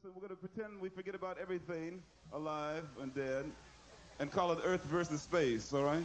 Listen, we're going to pretend we forget about everything, alive and dead, and call it Earth versus space, all right?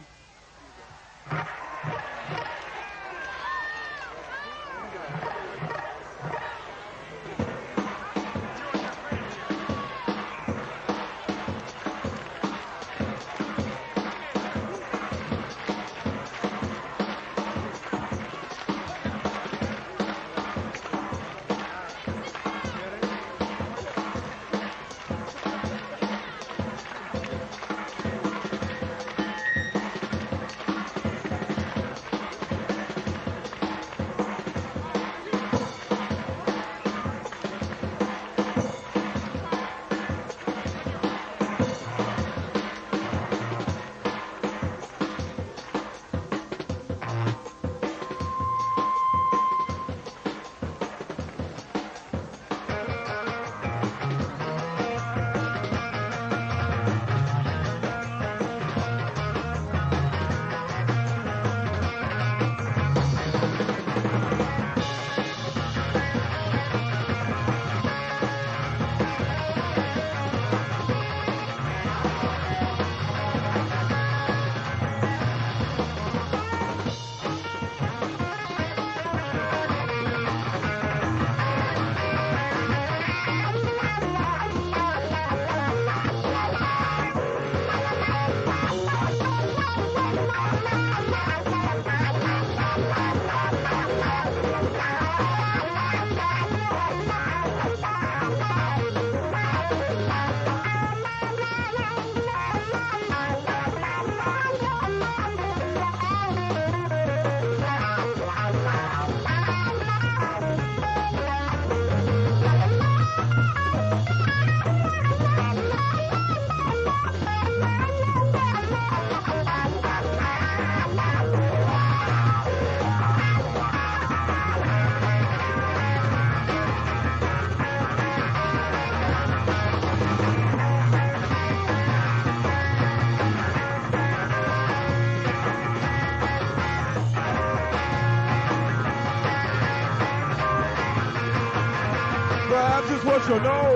That's just what you know.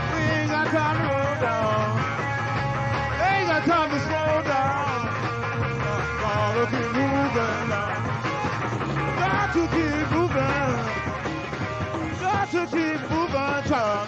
We ain't got time to slow down. Ain't got time to slow down. Gotta keep moving now. Got to keep moving. Got to keep moving. Turn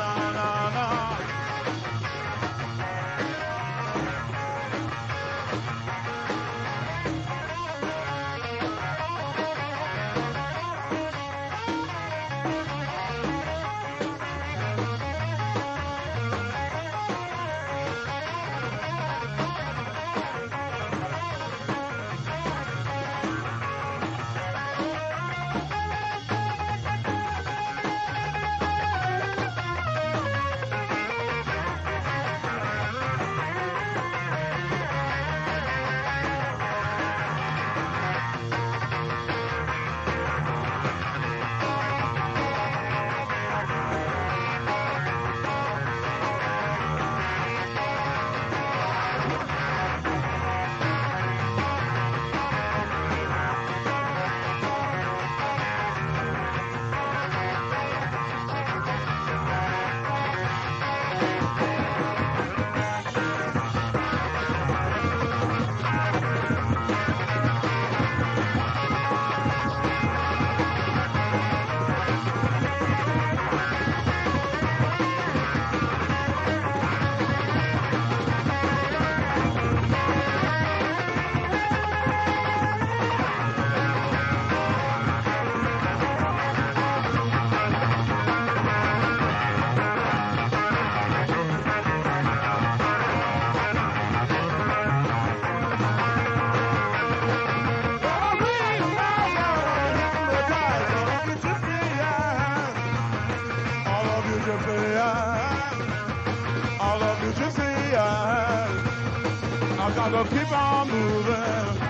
Gotta keep on moving.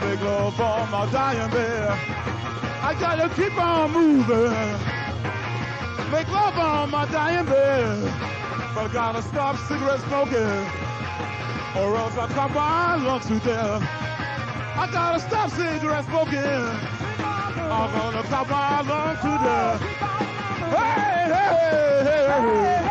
Big love for my dying bear. I gotta keep on moving. Make love on my dying bed. But I gotta stop cigarette smoking. Or else I'll come my lungs to death. I gotta stop cigarette smoking. I'm gonna come my lungs to death. Hey, Hey, hey, hey, hey!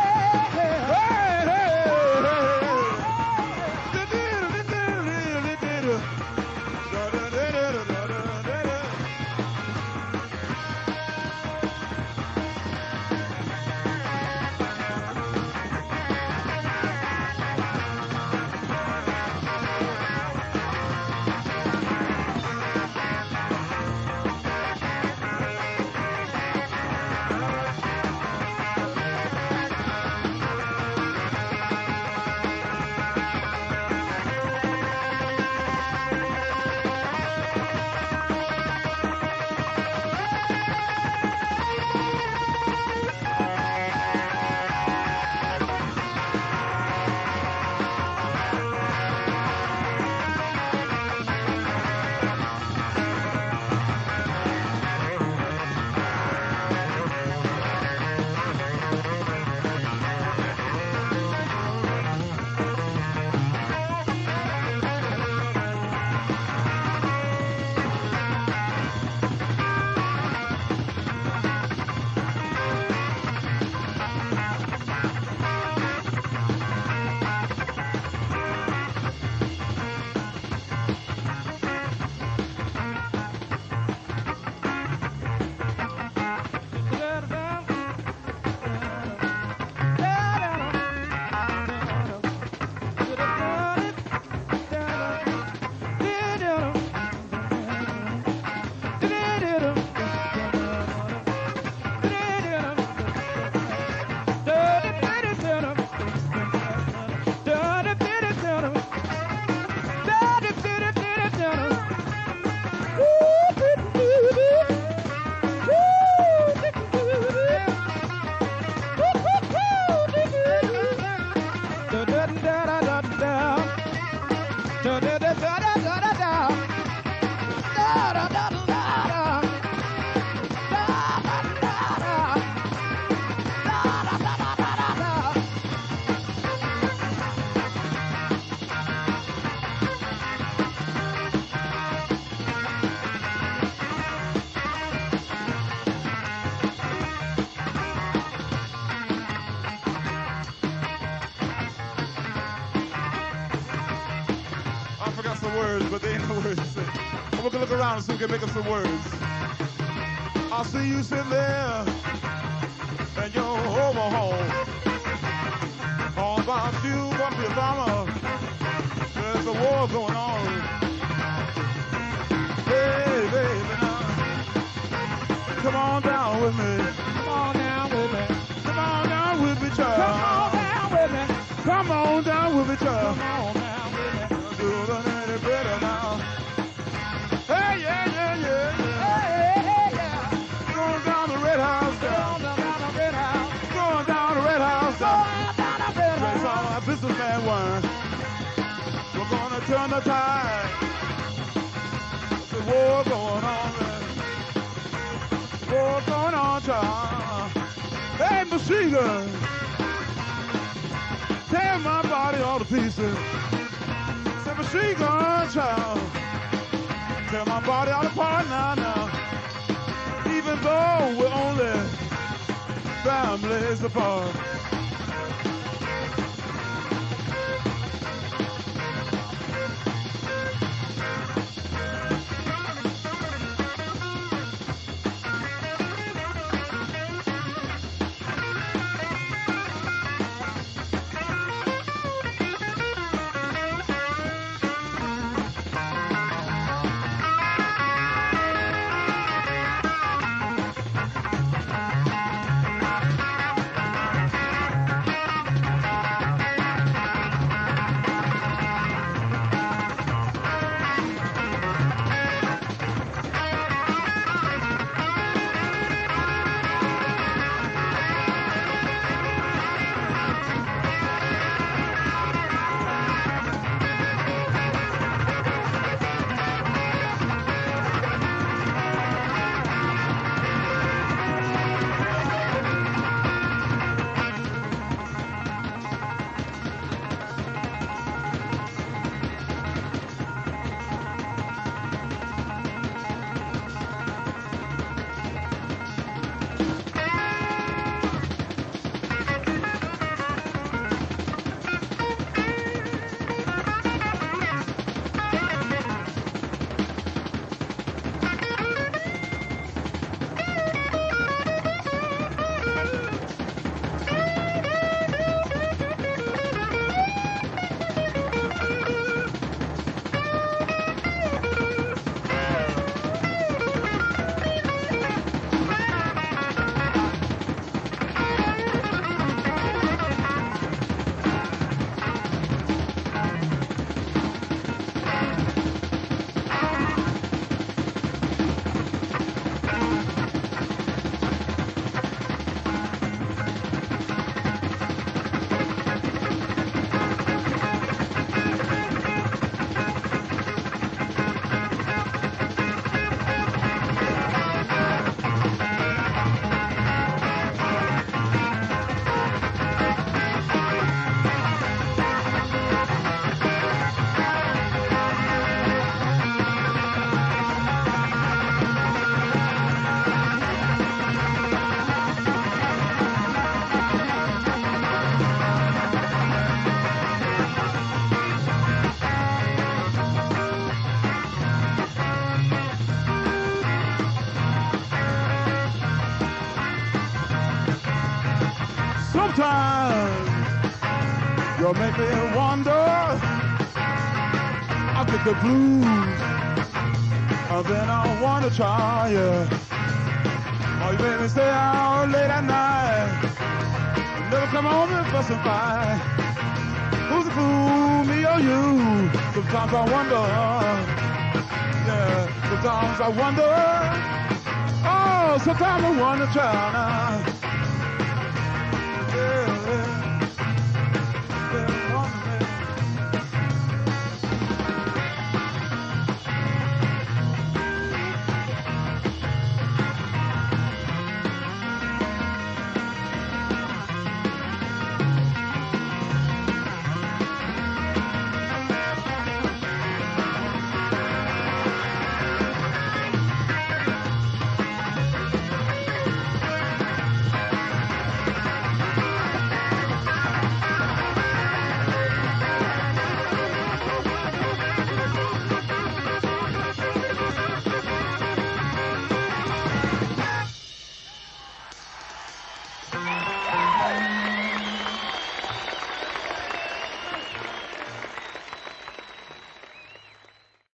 Look around and see if we can make up some words. I see you sitting there in your overhaul. All about you, but the. There's a war going on. Hey, baby, now. Come on down with me. Come on down with me. Come on down with me, child. Come on down with me. Come on down with me, child. Come on down with me. Tear my body all to pieces. Say machine gun, child. Tear my body all apart now, now. Even though we're only families apart. You'll make me wonder. I get the blues, and then I wanna try oh, you. Or you make me stay out late at night. Never come home and fuss and fight. Who's the fool, me or you? Sometimes I wonder. Yeah, sometimes I wonder. Oh, sometimes I wonder, child. Now.